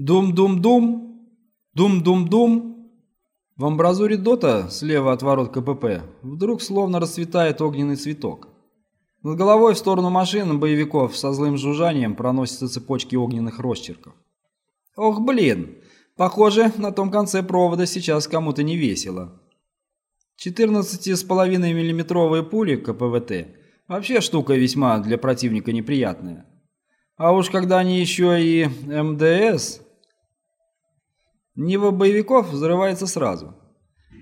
Дум-дум-дум, дум-дум-дум. В амбразуре Дота, слева от ворот КПП, вдруг словно расцветает огненный цветок. Над головой в сторону машин боевиков со злым жужжанием проносятся цепочки огненных росчерков. Ох, блин, похоже, на том конце провода сейчас кому-то не весело. 14,5 миллиметровые пули КПВТ вообще штука весьма для противника неприятная. А уж когда они еще и МДС, Нива боевиков взрывается сразу.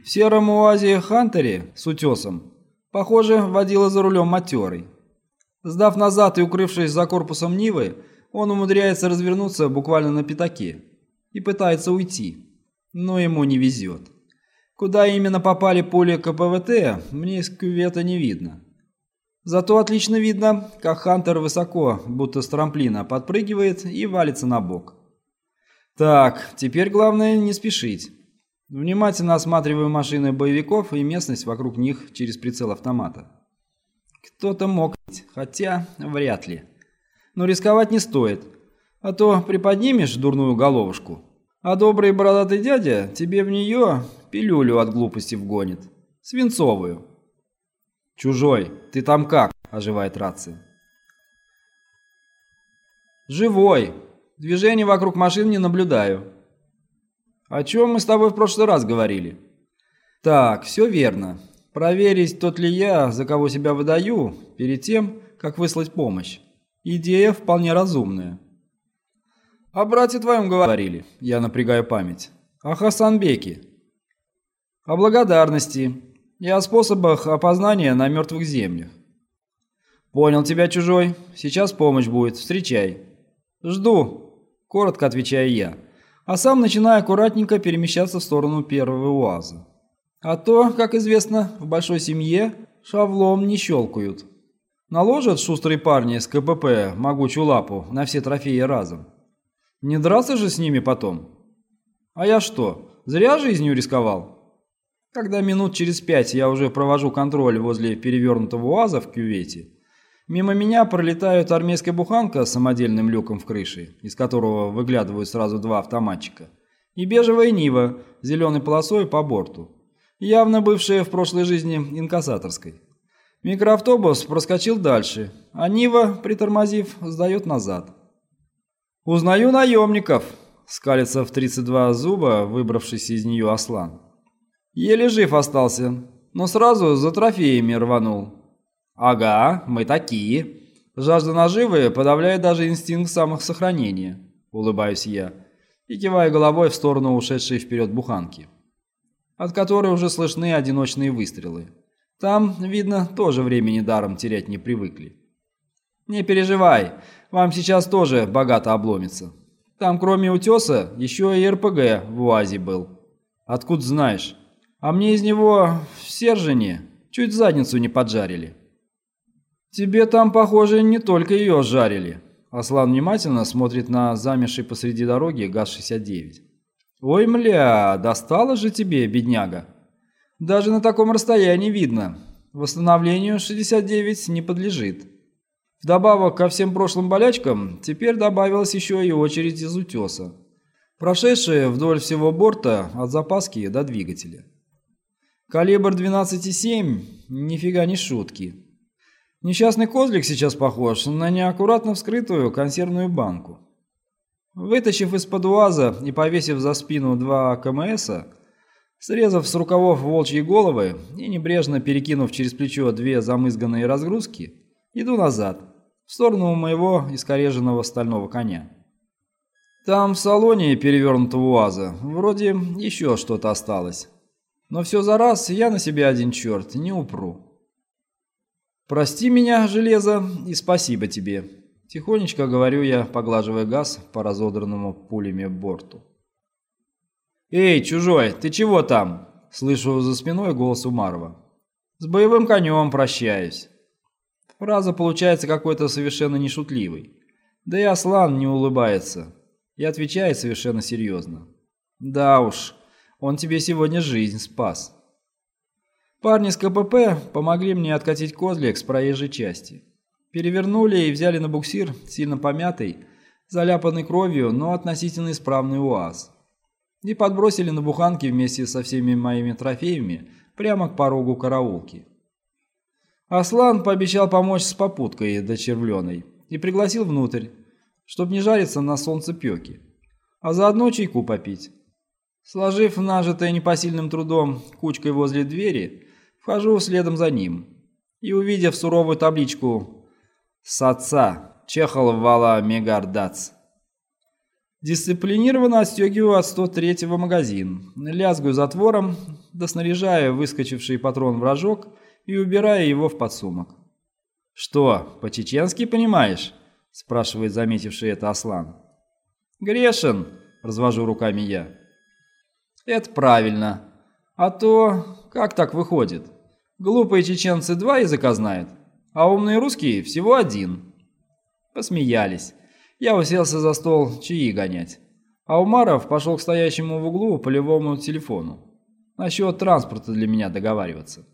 В сером УАЗе Хантере с утесом, похоже, водила за рулем матерый. Сдав назад и укрывшись за корпусом Нивы, он умудряется развернуться буквально на пятаке и пытается уйти, но ему не везет. Куда именно попали пули КПВТ, мне из кювета не видно. Зато отлично видно, как Хантер высоко, будто с трамплина, подпрыгивает и валится на бок. Так, теперь главное не спешить. Внимательно осматриваю машины боевиков и местность вокруг них через прицел автомата. Кто-то мог, хотя вряд ли. Но рисковать не стоит, а то приподнимешь дурную головушку, а добрый бородатый дядя тебе в нее пилюлю от глупости вгонит. Свинцовую. «Чужой, ты там как?» – оживает рация. «Живой!» Движений вокруг машин не наблюдаю. О чем мы с тобой в прошлый раз говорили? Так, все верно. Проверить, тот ли я, за кого себя выдаю, перед тем, как выслать помощь. Идея вполне разумная. О брате твоем говорили, я напрягаю память. О Хасанбеке. О благодарности и о способах опознания на мертвых землях. Понял тебя, чужой. Сейчас помощь будет. Встречай. Жду. Коротко отвечаю я, а сам начинаю аккуратненько перемещаться в сторону первого УАЗа. А то, как известно, в большой семье шавлом не щелкают. Наложат шустрые парни с КПП могучую лапу на все трофеи разом. Не драться же с ними потом. А я что, зря жизнью рисковал? Когда минут через пять я уже провожу контроль возле перевернутого УАЗа в кювете, Мимо меня пролетают армейская буханка с самодельным люком в крыше, из которого выглядывают сразу два автоматчика, и бежевая Нива с зеленой полосой по борту, явно бывшая в прошлой жизни инкассаторской. Микроавтобус проскочил дальше, а Нива, притормозив, сдает назад. «Узнаю наемников!» – скалится в 32 зуба, выбравшийся из нее Аслан. Еле жив остался, но сразу за трофеями рванул. «Ага, мы такие». Жажда наживы подавляет даже инстинкт самосохранения, улыбаюсь я, и киваю головой в сторону ушедшей вперед буханки, от которой уже слышны одиночные выстрелы. Там, видно, тоже времени даром терять не привыкли. «Не переживай, вам сейчас тоже богато обломится. Там кроме утеса еще и РПГ в УАЗе был. Откуда знаешь? А мне из него в Сержине чуть задницу не поджарили». «Тебе там, похоже, не только ее жарили». Аслан внимательно смотрит на замерший посреди дороги ГАЗ-69. «Ой, мля, достало же тебе, бедняга. Даже на таком расстоянии видно. Восстановлению 69 не подлежит. Вдобавок ко всем прошлым болячкам, теперь добавилась еще и очередь из утеса, прошедшая вдоль всего борта от запаски до двигателя. Калибр 12,7 – нифига не шутки». Несчастный козлик сейчас похож на неаккуратно вскрытую консервную банку. Вытащив из-под УАЗа и повесив за спину два КМСа, срезав с рукавов волчьи головы и небрежно перекинув через плечо две замызганные разгрузки, иду назад, в сторону моего искореженного стального коня. Там в салоне перевернутого УАЗа вроде еще что-то осталось. Но все за раз я на себя один черт не упру. «Прости меня, железо, и спасибо тебе», – тихонечко говорю я, поглаживая газ по разодранному пулями борту. «Эй, чужой, ты чего там?» – слышу за спиной голос Умарова. «С боевым конем прощаюсь». Фраза получается какой-то совершенно нешутливой. Да и Аслан не улыбается и отвечает совершенно серьезно. «Да уж, он тебе сегодня жизнь спас». Парни с КПП помогли мне откатить козлик с проезжей части. Перевернули и взяли на буксир сильно помятый, заляпанный кровью, но относительно исправный УАЗ. И подбросили на буханке вместе со всеми моими трофеями прямо к порогу караулки. Аслан пообещал помочь с попуткой до червленой и пригласил внутрь, чтобы не жариться на солнце пеки, а заодно чайку попить. Сложив нажитое непосильным трудом кучкой возле двери, вхожу следом за ним и, увидев суровую табличку «С отца Чехов Вала Мегардац», дисциплинированно отстегиваю от 103-го магазин, лязгаю затвором, доснаряжаю выскочивший патрон в рожок и убираю его в подсумок. «Что, по-чеченски понимаешь?» – спрашивает заметивший это Аслан. «Грешен», – развожу руками я. «Это правильно. А то, как так выходит? Глупые чеченцы два языка знают, а умные русские всего один». Посмеялись. Я уселся за стол чаи гонять. А Умаров пошел к стоящему в углу полевому телефону. Насчет транспорта для меня договариваться.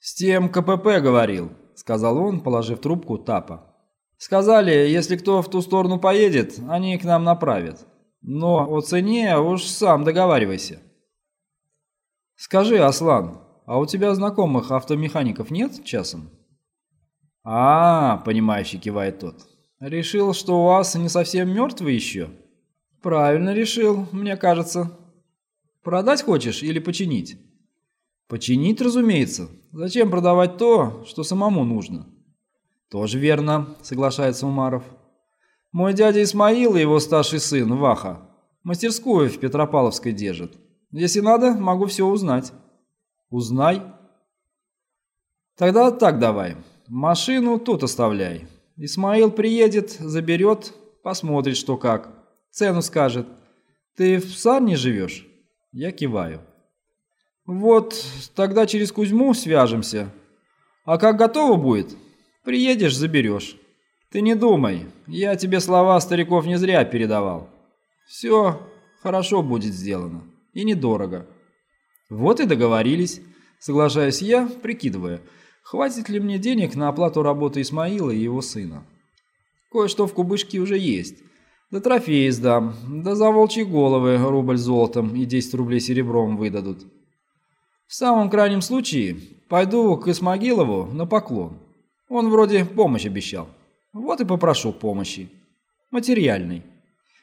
«С тем КПП говорил», — сказал он, положив трубку тапа. «Сказали, если кто в ту сторону поедет, они к нам направят. Но о цене уж сам договаривайся». «Скажи, Аслан, а у тебя знакомых автомехаников нет часом?» «А, понимающий кивает тот. Решил, что у вас не совсем мертвый еще?» «Правильно решил, мне кажется. Продать хочешь или починить?» «Починить, разумеется. Зачем продавать то, что самому нужно?» «Тоже верно», — соглашается Умаров. «Мой дядя Исмаил и его старший сын, Ваха, мастерскую в Петропавловской держат. Если надо, могу все узнать». «Узнай». «Тогда так давай. Машину тут оставляй. Исмаил приедет, заберет, посмотрит, что как. Цену скажет. Ты в Сарне живешь?» Я киваю. «Вот, тогда через Кузьму свяжемся. А как готово будет, приедешь, заберешь. Ты не думай, я тебе слова стариков не зря передавал. Все хорошо будет сделано. И недорого». «Вот и договорились», соглашаюсь я, прикидывая – Хватит ли мне денег на оплату работы Исмаила и его сына? Кое-что в кубышке уже есть. Да трофеи сдам, да за волчьи головы рубль золотом и 10 рублей серебром выдадут. В самом крайнем случае пойду к Исмагилову на поклон. Он вроде помощь обещал. Вот и попрошу помощи. Материальной.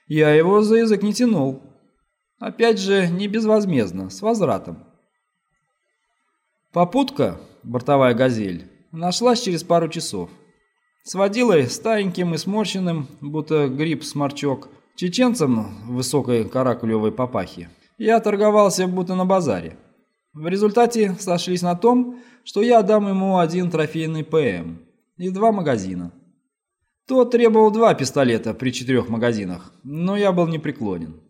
Я его за язык не тянул. Опять же, не безвозмездно, с возвратом. Попутка бортовая «Газель», нашлась через пару часов. С водилой, стареньким и сморщенным, будто гриб-сморчок, чеченцем высокой каракулевой папахе. Я торговался будто на базаре. В результате сошлись на том, что я дам ему один трофейный ПМ и два магазина. Тот требовал два пистолета при четырех магазинах, но я был непреклонен.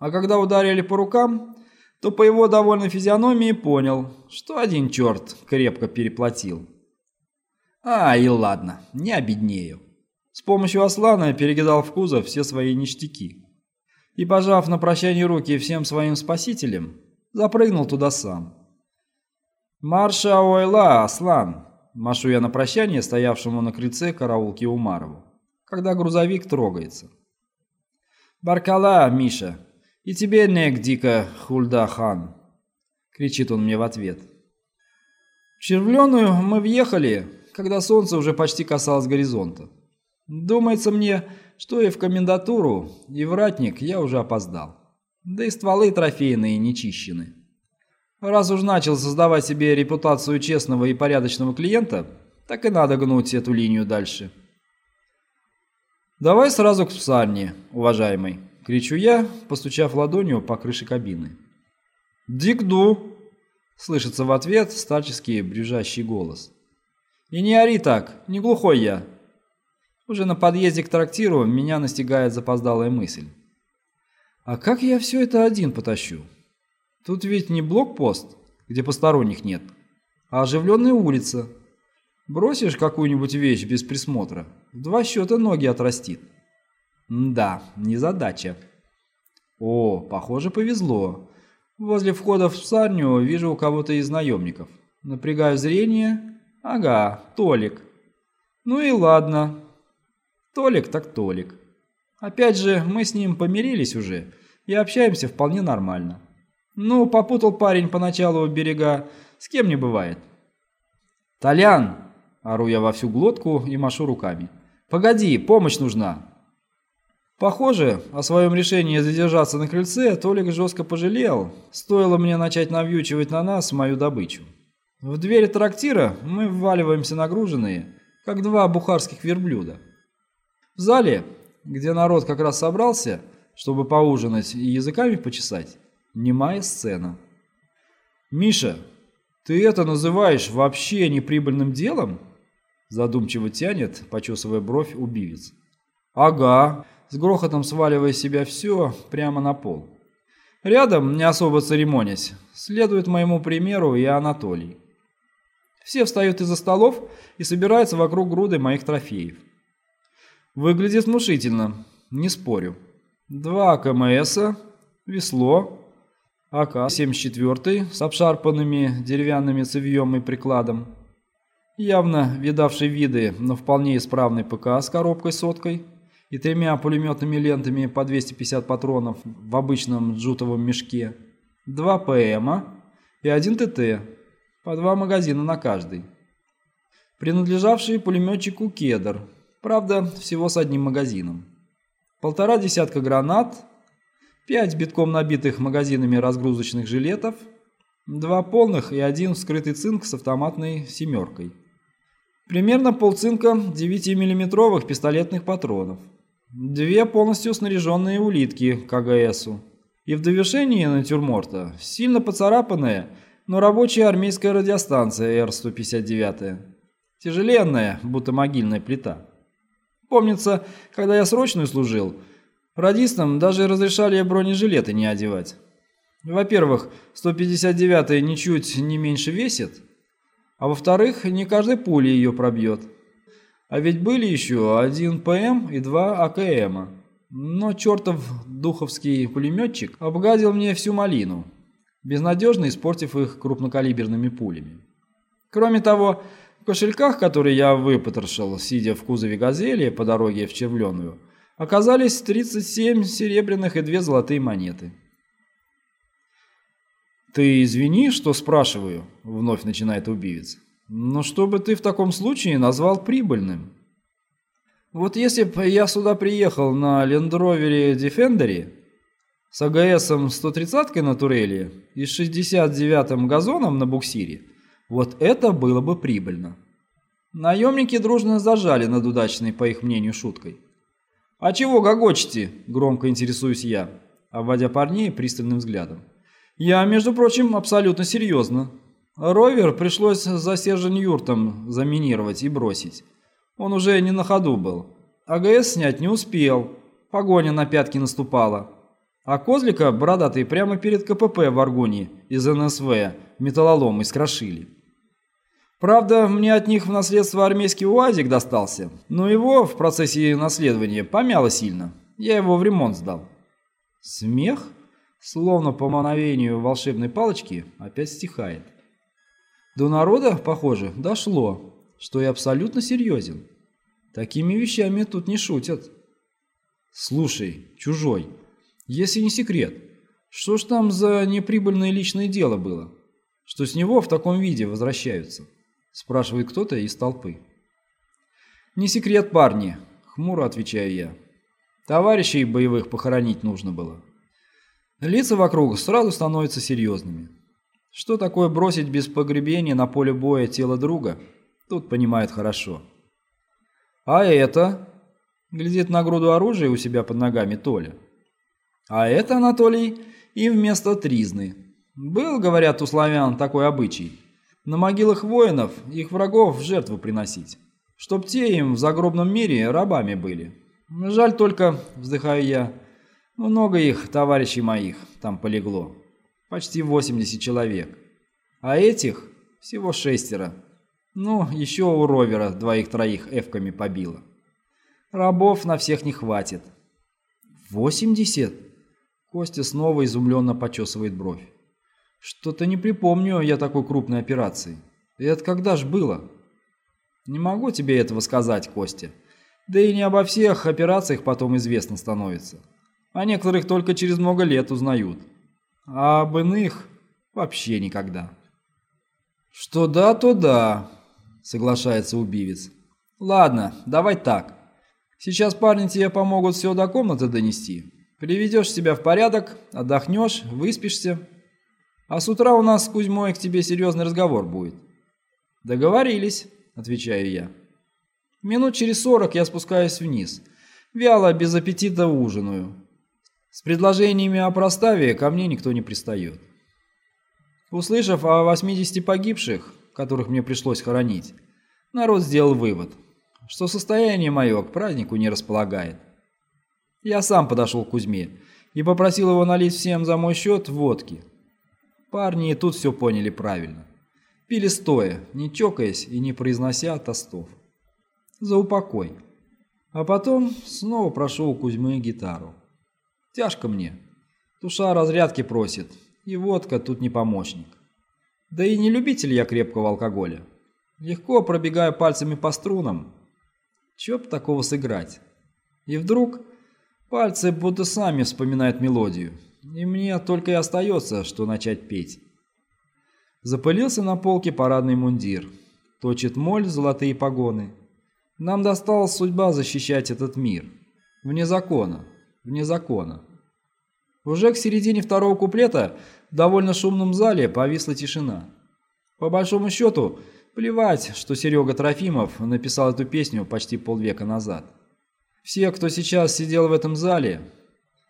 А когда ударили по рукам, то по его довольной физиономии понял, что один черт крепко переплатил. А, и ладно, не обеднею. С помощью Аслана перекидал в кузов все свои ништяки. И, пожав на прощание руки всем своим спасителям, запрыгнул туда сам. «Марша ойла, Аслан!» – машу я на прощание стоявшему на крыльце караулки Умарову, когда грузовик трогается. «Баркала, Миша!» «И тебе, Нек, дико, Хульда-хан!» — кричит он мне в ответ. В Червленую мы въехали, когда солнце уже почти касалось горизонта. Думается мне, что и в комендатуру, и в ратник я уже опоздал. Да и стволы трофейные не чищены. Раз уж начал создавать себе репутацию честного и порядочного клиента, так и надо гнуть эту линию дальше. Давай сразу к псальне, уважаемый. — кричу я, постучав ладонью по крыше кабины. «Дикду!» — слышится в ответ старческий брюжащий голос. «И не ори так, не глухой я!» Уже на подъезде к трактиру меня настигает запоздалая мысль. «А как я все это один потащу? Тут ведь не блокпост, где посторонних нет, а оживленная улица. Бросишь какую-нибудь вещь без присмотра, в два счета ноги отрастит». Да, незадача. О, похоже, повезло. Возле входа в сарню вижу у кого-то из наемников. Напрягаю зрение. Ага, Толик. Ну и ладно. Толик так Толик. Опять же, мы с ним помирились уже и общаемся вполне нормально. Ну, попутал парень поначалу у берега, с кем не бывает. «Толян!» – ору я во всю глотку и машу руками. «Погоди, помощь нужна!» Похоже, о своем решении задержаться на крыльце Толик жестко пожалел, стоило мне начать навьючивать на нас мою добычу. В двери трактира мы вваливаемся нагруженные, как два бухарских верблюда. В зале, где народ как раз собрался, чтобы поужинать и языками почесать, немая сцена. «Миша, ты это называешь вообще неприбыльным делом?» Задумчиво тянет, почесывая бровь, убивец. «Ага», с грохотом сваливая себя все прямо на пол. Рядом, не особо церемонясь, следует моему примеру и Анатолий. Все встают из-за столов и собираются вокруг груды моих трофеев. Выглядит внушительно, не спорю. Два КМСа, весло, АК-74 с обшарпанными деревянными цевьем и прикладом, явно видавший виды, но вполне исправный ПК с коробкой-соткой и тремя пулеметными лентами по 250 патронов в обычном джутовом мешке, два ПМа и один ТТ, по два магазина на каждый. Принадлежавший пулеметчику «Кедр», правда, всего с одним магазином. Полтора десятка гранат, пять битком набитых магазинами разгрузочных жилетов, два полных и один вскрытый цинк с автоматной «семеркой». Примерно полцинка 9-миллиметровых пистолетных патронов. Две полностью снаряженные улитки к АГСу. И в довершении натюрморта сильно поцарапанная, но рабочая армейская радиостанция Р-159. Тяжеленная, будто могильная плита. Помнится, когда я срочную служил, радистам даже разрешали бронежилеты не одевать. Во-первых, 159-я ничуть не меньше весит, а во-вторых, не каждой пули ее пробьет. А ведь были еще один ПМ и два АКМа. Но чертов духовский пулеметчик обгадил мне всю малину, безнадежно испортив их крупнокалиберными пулями. Кроме того, в кошельках, которые я выпотрошил, сидя в кузове «Газели» по дороге в Червленую, оказались 37 серебряных и две золотые монеты. «Ты извини, что спрашиваю», — вновь начинает убивец. Но что бы ты в таком случае назвал прибыльным? Вот если бы я сюда приехал на лендровере Defender с АГСом 130-кой на турели и с 69-м газоном на буксире, вот это было бы прибыльно. Наемники дружно зажали над удачной, по их мнению, шуткой. «А чего гогочете?» – громко интересуюсь я, обводя парней пристальным взглядом. «Я, между прочим, абсолютно серьезно. Ровер пришлось за Сержень-Юртом заминировать и бросить. Он уже не на ходу был. АГС снять не успел. Погоня на пятки наступала. А Козлика бородатые прямо перед КПП в Аргуне из НСВ металлолом искрошили. Правда, мне от них в наследство армейский УАЗик достался, но его в процессе наследования помяло сильно. Я его в ремонт сдал. Смех, словно по мановению волшебной палочки, опять стихает. До народа, похоже, дошло, что я абсолютно серьезен. Такими вещами тут не шутят. Слушай, чужой, если не секрет, что ж там за неприбыльное личное дело было? Что с него в таком виде возвращаются? Спрашивает кто-то из толпы. Не секрет, парни, хмуро отвечаю я. Товарищей боевых похоронить нужно было. Лица вокруг сразу становятся серьезными. Что такое бросить без погребения на поле боя тело друга, тут понимают хорошо. А это? Глядит на груду оружия у себя под ногами Толя. А это, Анатолий, и вместо тризны. Был, говорят, у славян такой обычай. На могилах воинов их врагов в жертву приносить, чтоб те им в загробном мире рабами были. Жаль только, вздыхаю я, много их, товарищей моих, там полегло. Почти 80 человек. А этих всего шестеро. Ну, еще у ровера двоих-троих эвками побило. Рабов на всех не хватит. «Восемьдесят?» Костя снова изумленно почесывает бровь. «Что-то не припомню я такой крупной операции. И это когда ж было?» «Не могу тебе этого сказать, Костя. Да и не обо всех операциях потом известно становится. О некоторых только через много лет узнают. А об иных вообще никогда. Что да, то да, соглашается убивец. Ладно, давай так. Сейчас парни тебе помогут все до комнаты донести. Приведешь себя в порядок, отдохнешь, выспишься. А с утра у нас с Кузьмой к тебе серьезный разговор будет. Договорились, отвечаю я. Минут через сорок я спускаюсь вниз. Вяло, без аппетита ужинаю. С предложениями о проставе ко мне никто не пристает. Услышав о 80 погибших, которых мне пришлось хоронить, народ сделал вывод, что состояние мое к празднику не располагает. Я сам подошел к Кузьме и попросил его налить всем за мой счет водки. Парни и тут все поняли правильно. Пили стоя, не чокаясь и не произнося тостов. За упокой. А потом снова прошел у Кузьмы гитару. Тяжко мне. Душа разрядки просит, и водка тут не помощник. Да и не любитель я крепкого алкоголя. Легко пробегаю пальцами по струнам. Чё б такого сыграть? И вдруг пальцы будто сами вспоминают мелодию. И мне только и остается, что начать петь. Запылился на полке парадный мундир. Точит моль золотые погоны. Нам досталась судьба защищать этот мир. Вне закона вне закона. Уже к середине второго куплета в довольно шумном зале повисла тишина. По большому счету, плевать, что Серега Трофимов написал эту песню почти полвека назад. Все, кто сейчас сидел в этом зале,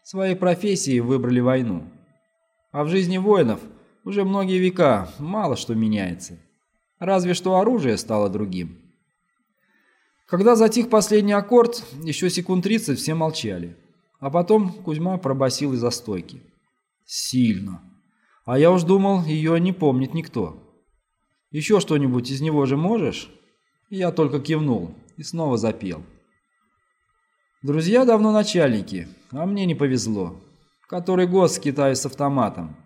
своей профессией выбрали войну. А в жизни воинов уже многие века мало что меняется. Разве что оружие стало другим. Когда затих последний аккорд, еще секунд 30 все молчали. А потом Кузьма пробасил из-за стойки. Сильно. А я уж думал, ее не помнит никто. Еще что-нибудь из него же можешь? Я только кивнул и снова запел. Друзья давно начальники, а мне не повезло. Который год скитаюсь с автоматом.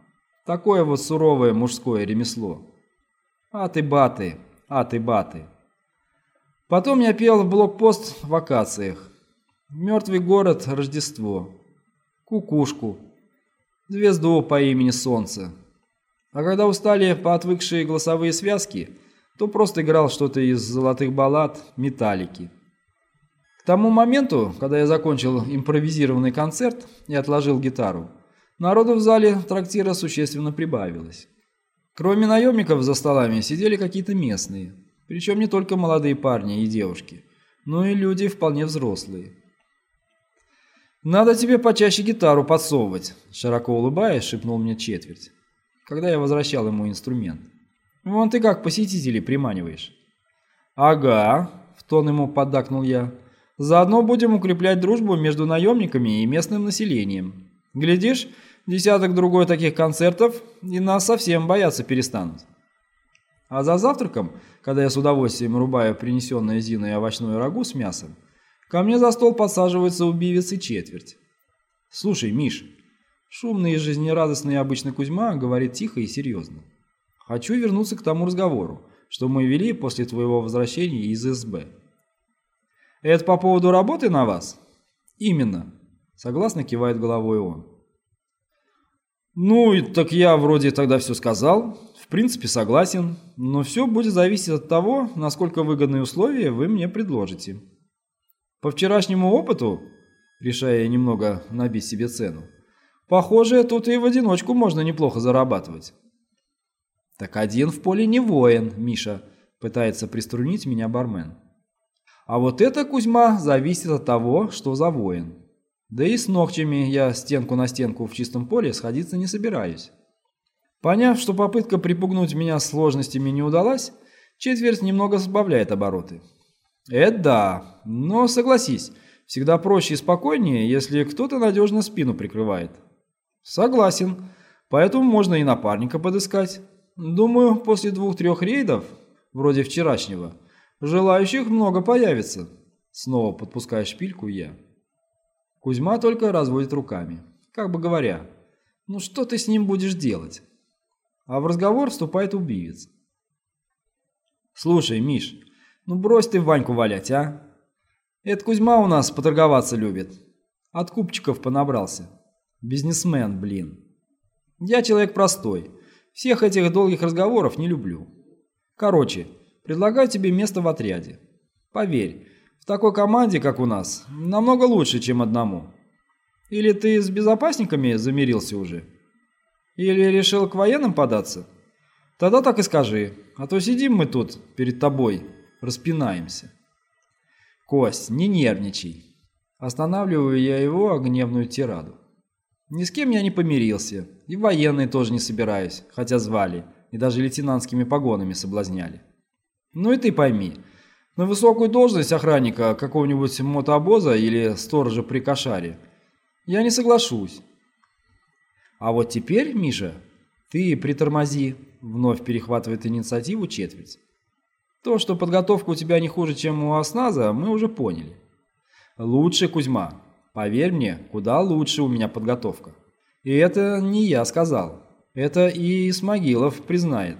Такое вот суровое мужское ремесло. А ты баты, а ты баты. Потом я пел в блокпост в вакациях. Мертвый город Рождество. Кукушку. Звезду по имени Солнце. А когда устали поотвыкшие голосовые связки, то просто играл что-то из золотых баллад «Металлики». К тому моменту, когда я закончил импровизированный концерт и отложил гитару, народу в зале трактира существенно прибавилось. Кроме наемников за столами сидели какие-то местные, причем не только молодые парни и девушки, но и люди вполне взрослые. «Надо тебе почаще гитару подсовывать», – широко улыбаясь, шепнул мне четверть, когда я возвращал ему инструмент. «Вон ты как посетителей приманиваешь». «Ага», – в тон ему поддакнул я. «Заодно будем укреплять дружбу между наемниками и местным населением. Глядишь, десяток-другой таких концертов, и нас совсем бояться перестанут». А за завтраком, когда я с удовольствием рубаю принесенное Зиной овощное рагу с мясом, Ко мне за стол подсаживается убивец и четверть. «Слушай, Миш», шумный и жизнерадостный обычно Кузьма говорит тихо и серьезно. «Хочу вернуться к тому разговору, что мы вели после твоего возвращения из СБ». «Это по поводу работы на вас?» «Именно», — согласно кивает головой он. «Ну, так я вроде тогда все сказал. В принципе, согласен. Но все будет зависеть от того, насколько выгодные условия вы мне предложите». По вчерашнему опыту, решая немного набить себе цену, похоже, тут и в одиночку можно неплохо зарабатывать. Так один в поле не воин, Миша, пытается приструнить меня бармен. А вот это, Кузьма, зависит от того, что за воин. Да и с ногтями я стенку на стенку в чистом поле сходиться не собираюсь. Поняв, что попытка припугнуть меня сложностями не удалась, четверть немного сбавляет обороты. Это да, но согласись, всегда проще и спокойнее, если кто-то надежно спину прикрывает. Согласен, поэтому можно и напарника подыскать. Думаю, после двух-трех рейдов, вроде вчерашнего, желающих много появится. Снова подпуская шпильку я. Кузьма только разводит руками, как бы говоря, ну что ты с ним будешь делать? А в разговор вступает убивец. Слушай, Миш, ну брось ты Ваньку валять, а? Это Кузьма у нас поторговаться любит. От купчиков понабрался. Бизнесмен, блин. Я человек простой. Всех этих долгих разговоров не люблю. Короче, предлагаю тебе место в отряде. Поверь, в такой команде, как у нас, намного лучше, чем одному. Или ты с безопасниками замирился уже? Или решил к военным податься? Тогда так и скажи, а то сидим мы тут перед тобой, распинаемся. Кость, не нервничай. Останавливаю я его гневную тираду. Ни с кем я не помирился, и военные тоже не собираюсь, хотя звали, и даже лейтенантскими погонами соблазняли. Ну и ты пойми, на высокую должность охранника какого-нибудь мотообоза или сторожа при кошаре я не соглашусь. А вот теперь, Миша, ты притормози, вновь перехватывает инициативу четверть. То, что подготовка у тебя не хуже, чем у Осназа, мы уже поняли. Лучше, Кузьма. Поверь мне, куда лучше у меня подготовка. И это не я сказал. Это и Исмагилов признает.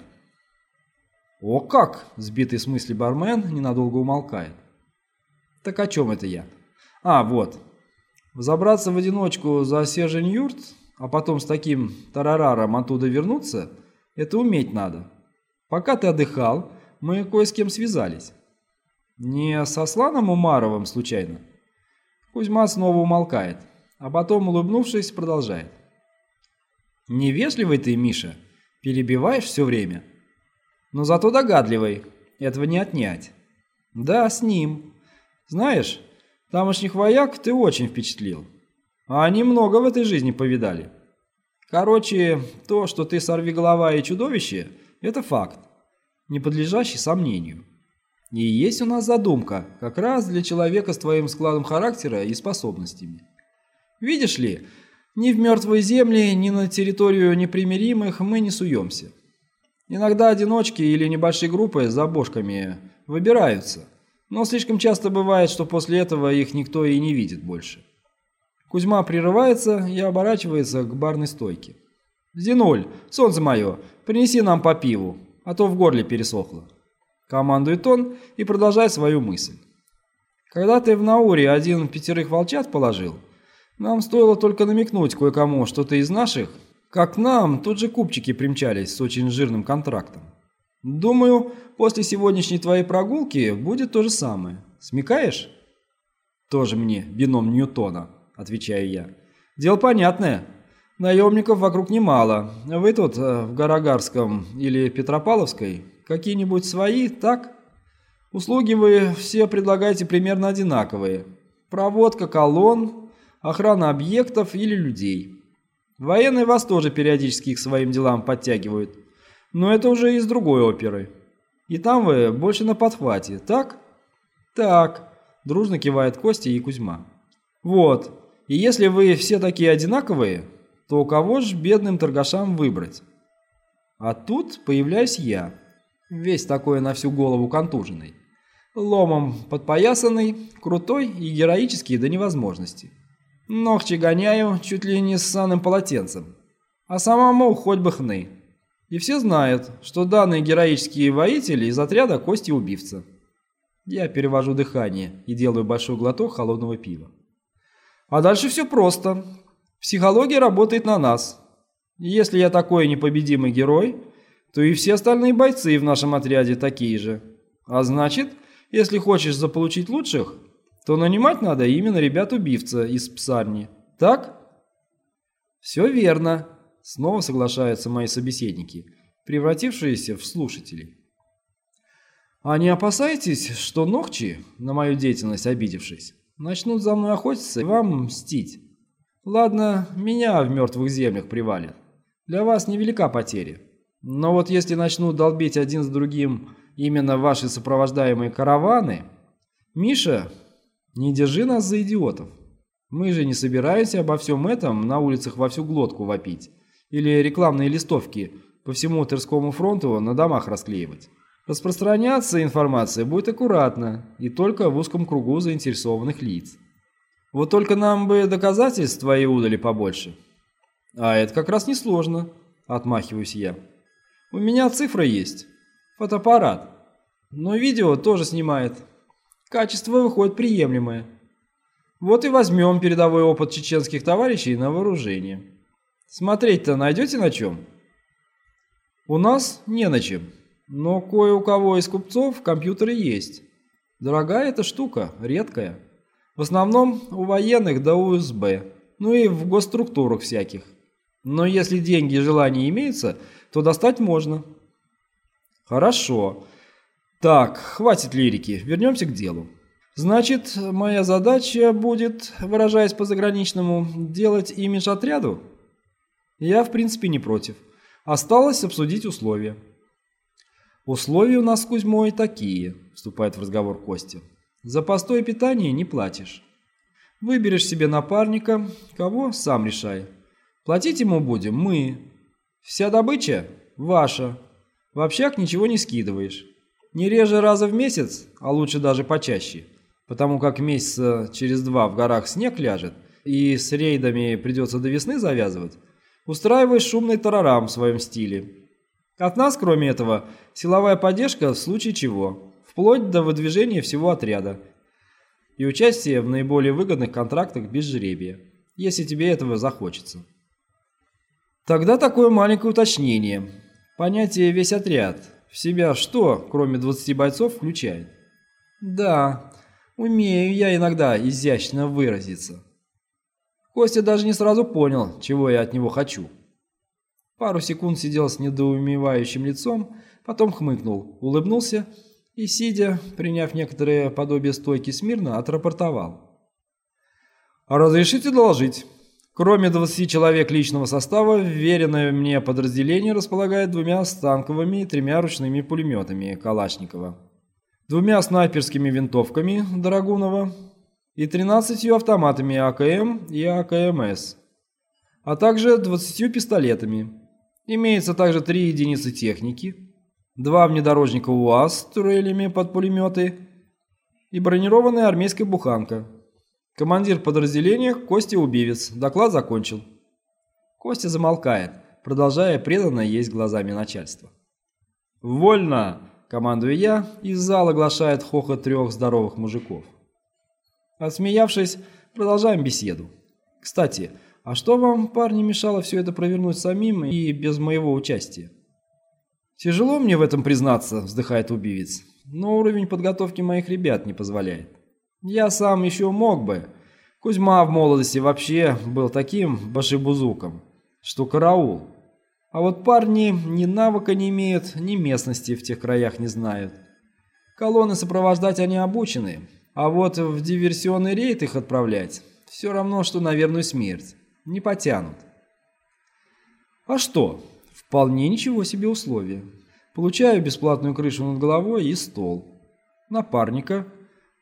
«О как!» – сбитый с мысли бармен ненадолго умолкает. «Так о чем это я?» «А, вот. Забраться в одиночку за Сержень юрт, а потом с таким тарараром оттуда вернуться – это уметь надо. Пока ты отдыхал, мы кое с кем связались. Не со Сланом Умаровым случайно?» Кузьма снова умолкает, а потом, улыбнувшись, продолжает. «Невежливый ты, Миша, перебиваешь все время, но зато догадливый, этого не отнять. Да, с ним. Знаешь, тамошних вояк ты очень впечатлил, а они много в этой жизни повидали. Короче, то, что ты сорвиголова и чудовище, это факт, не подлежащий сомнению». И есть у нас задумка, как раз для человека с твоим складом характера и способностями. Видишь ли, ни в мертвые земли, ни на территорию непримиримых мы не суемся. Иногда одиночки или небольшие группы с забошками выбираются, но слишком часто бывает, что после этого их никто и не видит больше. Кузьма прерывается и оборачивается к барной стойке. «Зинуль, солнце мое, принеси нам по пиву, а то в горле пересохло». Командует он и продолжает свою мысль. Когда ты в Науре один пятерых волчат положил, нам стоило только намекнуть кое-кому что-то из наших, как нам тут же купчики примчались с очень жирным контрактом. Думаю, после сегодняшней твоей прогулки будет то же самое. Смекаешь? Тоже мне, бином Ньютона, отвечаю я. Дело понятное. Наемников вокруг немало. Вы тут, э, в Гарагарском или Петропавловской, какие-нибудь свои, так? Услуги вы все предлагаете примерно одинаковые. Проводка колонн, охрана объектов или людей. Военные вас тоже периодически к своим делам подтягивают. Но это уже из другой оперы. И там вы больше на подхвате, так? Так, дружно кивает Костя и Кузьма. Вот, и если вы все такие одинаковые, то кого ж бедным торгашам выбрать? А тут появляюсь я весь такой на всю голову контуженный. Ломом подпоясанный, крутой и героический до невозможности. Ногти гоняю чуть ли не с санным полотенцем. А самому хоть бы хны. И все знают, что данные героические воители из отряда Кости-убивца. Я перевожу дыхание и делаю большой глоток холодного пива. А дальше все просто. Психология работает на нас. Если я такой непобедимый герой, то и все остальные бойцы в нашем отряде такие же. А значит, если хочешь заполучить лучших, то нанимать надо именно ребят-убивца из псарни. Так? Все верно, снова соглашаются мои собеседники, превратившиеся в слушателей. А не опасайтесь, что ногчи, на мою деятельность обидевшись, начнут за мной охотиться и вам мстить. Ладно, меня в мертвых землях привалят. Для вас невелика потеря. Но вот если начнут долбить один с другим именно ваши сопровождаемые караваны... Миша, не держи нас за идиотов. Мы же не собираемся обо всем этом на улицах во всю глотку вопить. Или рекламные листовки по всему Терскому фронту на домах расклеивать. Распространяться информация будет аккуратно и только в узком кругу заинтересованных лиц. Вот только нам бы доказательств твоей удали побольше. А это как раз несложно, отмахиваюсь я. У меня цифра есть. Фотоаппарат. Но видео тоже снимает. Качество выходит приемлемое. Вот и возьмем передовой опыт чеченских товарищей на вооружение. Смотреть-то найдете на чем? У нас не на чем, но кое у кого из купцов компьютеры есть. Дорогая эта штука, редкая. В основном у военных да УСБ, ну и в госструктурах всяких. Но если деньги и желания имеются, то достать можно. Хорошо. Так, хватит лирики, вернемся к делу. Значит, моя задача будет, выражаясь по-заграничному, делать имидж отряду? Я, в принципе, не против. Осталось обсудить условия. Условия у нас с Кузьмой такие, вступает в разговор Костя. За постой питание не платишь. Выберешь себе напарника, кого – сам решай. Платить ему будем мы. Вся добыча – ваша. В общак ничего не скидываешь. Не реже раза в месяц, а лучше даже почаще – потому как месяца через два в горах снег ляжет, и с рейдами придется до весны завязывать, устраиваешь шумный тарарам в своем стиле. От нас, кроме этого, силовая поддержка в случае чего, вплоть до выдвижения всего отряда и участие в наиболее выгодных контрактах без жребия, если тебе этого захочется. Тогда такое маленькое уточнение. Понятие «весь отряд» в себя что, кроме 20 бойцов, включает? Да, Умею я иногда изящно выразиться. Костя даже не сразу понял, чего я от него хочу. Пару секунд сидел с недоумевающим лицом, потом хмыкнул, улыбнулся и, сидя, приняв некоторое подобие стойки смирно, отрапортовал. «Разрешите доложить?» Кроме 20 человек личного состава, веренное мне подразделение располагает двумя станковыми и тремя ручными пулеметами Калашникова двумя снайперскими винтовками Драгунова и 13 автоматами АКМ и АКМС, а также 20 пистолетами. Имеется также три единицы техники, два внедорожника УАЗ с турелями под пулеметы и бронированная армейская буханка. Командир подразделения Костя Убивец. Доклад закончил. Костя замолкает, продолжая преданно есть глазами начальства. «Вольно!» Командую я, и зал оглашает хохот трех здоровых мужиков. Отсмеявшись, продолжаем беседу. Кстати, а что вам, парни, мешало все это провернуть самим и без моего участия? Тяжело мне в этом признаться, вздыхает убивец, но уровень подготовки моих ребят не позволяет. Я сам еще мог бы. Кузьма в молодости вообще был таким башибузуком, что караул. А вот парни ни навыка не имеют, ни местности в тех краях не знают. Колонны сопровождать они обучены, а вот в диверсионный рейд их отправлять все равно, что на верную смерть. Не потянут. А что? Вполне ничего себе условия. Получаю бесплатную крышу над головой и стол. Напарника,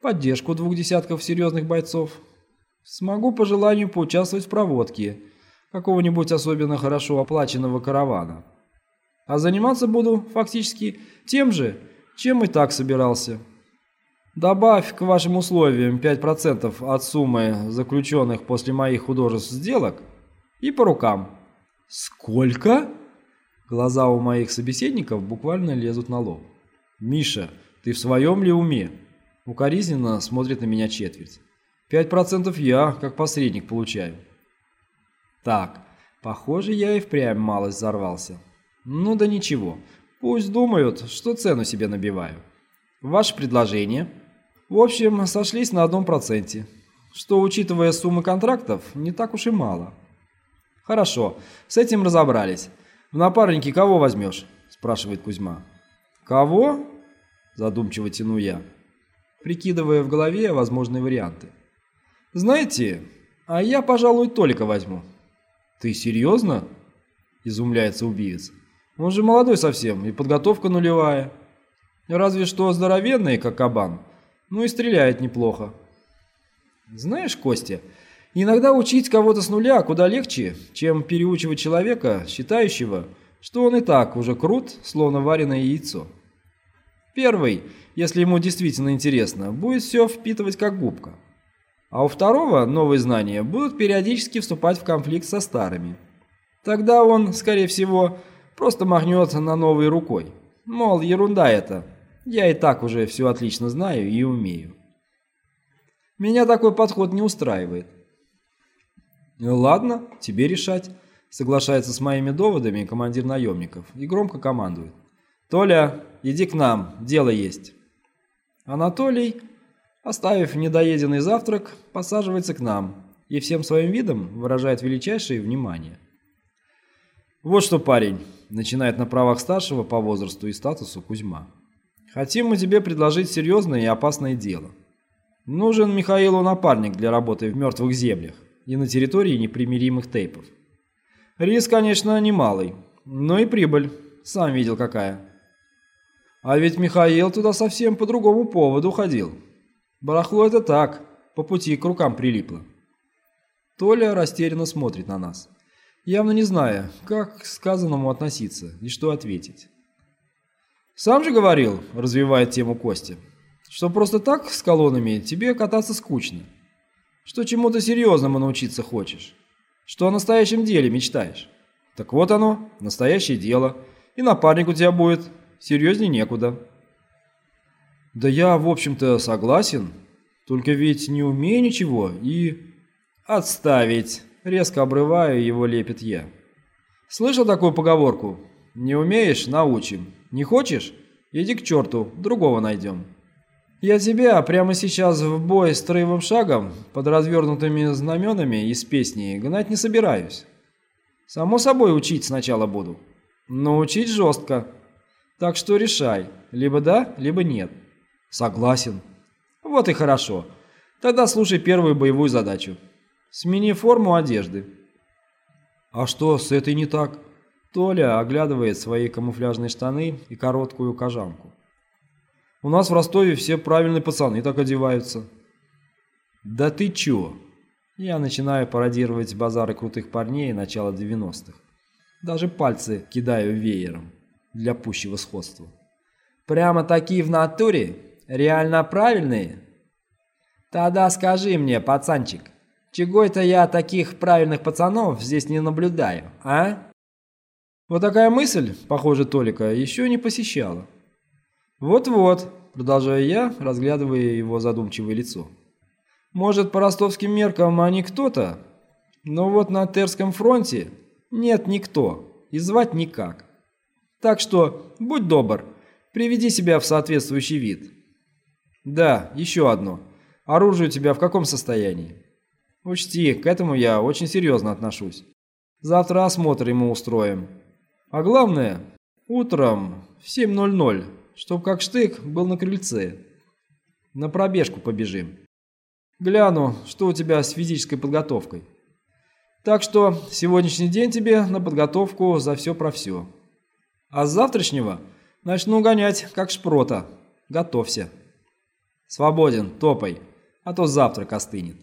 поддержку двух десятков серьезных бойцов. Смогу по желанию поучаствовать в проводке – какого-нибудь особенно хорошо оплаченного каравана. А заниматься буду фактически тем же, чем и так собирался. Добавь к вашим условиям 5% от суммы заключенных после моих художеств сделок и по рукам. Сколько? Глаза у моих собеседников буквально лезут на лоб. Миша, ты в своем ли уме? Укоризненно смотрит на меня четверть. 5% я, как посредник, получаю. Так, похоже, я и впрямь малость взорвался. Ну да ничего, пусть думают, что цену себе набиваю. Ваше предложение? В общем, сошлись на одном проценте, что, учитывая суммы контрактов, не так уж и мало. Хорошо, с этим разобрались. В напарнике кого возьмешь? Спрашивает Кузьма. Кого? Задумчиво тяну я, прикидывая в голове возможные варианты. Знаете, а я, пожалуй, только возьму. «Ты серьезно?» – изумляется убийца. «Он же молодой совсем, и подготовка нулевая. Разве что здоровенный, как кабан. Ну и стреляет неплохо». «Знаешь, Костя, иногда учить кого-то с нуля куда легче, чем переучивать человека, считающего, что он и так уже крут, словно вареное яйцо. Первый, если ему действительно интересно, будет все впитывать как губка. А у второго новые знания будут периодически вступать в конфликт со старыми. Тогда он, скорее всего, просто махнет на новой рукой. Мол, ерунда это. Я и так уже все отлично знаю и умею. Меня такой подход не устраивает. Ладно, тебе решать. Соглашается с моими доводами командир наемников и громко командует. «Толя, иди к нам, дело есть». Анатолий, оставив недоеденный завтрак, посаживается к нам и всем своим видом выражает величайшее внимание. «Вот что, парень», — начинает на правах старшего по возрасту и статусу Кузьма. «Хотим мы тебе предложить серьезное и опасное дело. Нужен Михаилу напарник для работы в мертвых землях и на территории непримиримых тейпов. Риск, конечно, немалый, но и прибыль, сам видел какая. А ведь Михаил туда совсем по другому поводу ходил. Барахло это так, по пути к рукам прилипло. Толя растерянно смотрит на нас, явно не зная, как к сказанному относиться и что ответить. «Сам же говорил», — развивает тему Костя, «что просто так с колоннами тебе кататься скучно, что чему-то серьезному научиться хочешь» что о настоящем деле мечтаешь. Так вот оно, настоящее дело, и напарник у тебя будет, серьезней некуда. Да я, в общем-то, согласен, только ведь не умею ничего и... Отставить, резко обрываю его лепет я. Слышал такую поговорку? Не умеешь – научим. Не хочешь – иди к черту, другого найдем. Я тебя прямо сейчас в бой с троевым шагом под развернутыми знаменами из песни гнать не собираюсь. Само собой учить сначала буду. Но учить жестко. Так что решай, либо да, либо нет. Согласен. Вот и хорошо. Тогда слушай первую боевую задачу. Смени форму одежды. А что с этой не так? Толя оглядывает свои камуфляжные штаны и короткую кожанку. У нас в Ростове все правильные пацаны так одеваются. Да ты чё? Я начинаю пародировать базары крутых парней начала 90-х. Даже пальцы кидаю веером для пущего сходства. Прямо такие в натуре? Реально правильные? Тогда скажи мне, пацанчик, чего это я таких правильных пацанов здесь не наблюдаю, а? Вот такая мысль, похоже, Толика, еще не посещала. «Вот-вот», – продолжаю я, разглядывая его задумчивое лицо. «Может, по ростовским меркам они кто-то, но вот на Терском фронте нет никто, и звать никак. Так что, будь добр, приведи себя в соответствующий вид». «Да, еще одно. Оружие у тебя в каком состоянии?» «Учти, к этому я очень серьезно отношусь. Завтра осмотр ему устроим. А главное, утром в 7.00 чтоб как штык был на крыльце. На пробежку побежим. Гляну, что у тебя с физической подготовкой. Так что сегодняшний день тебе на подготовку за все про все. А с завтрашнего начну гонять, как шпрота. Готовься. Свободен, топай, а то завтрак остынет.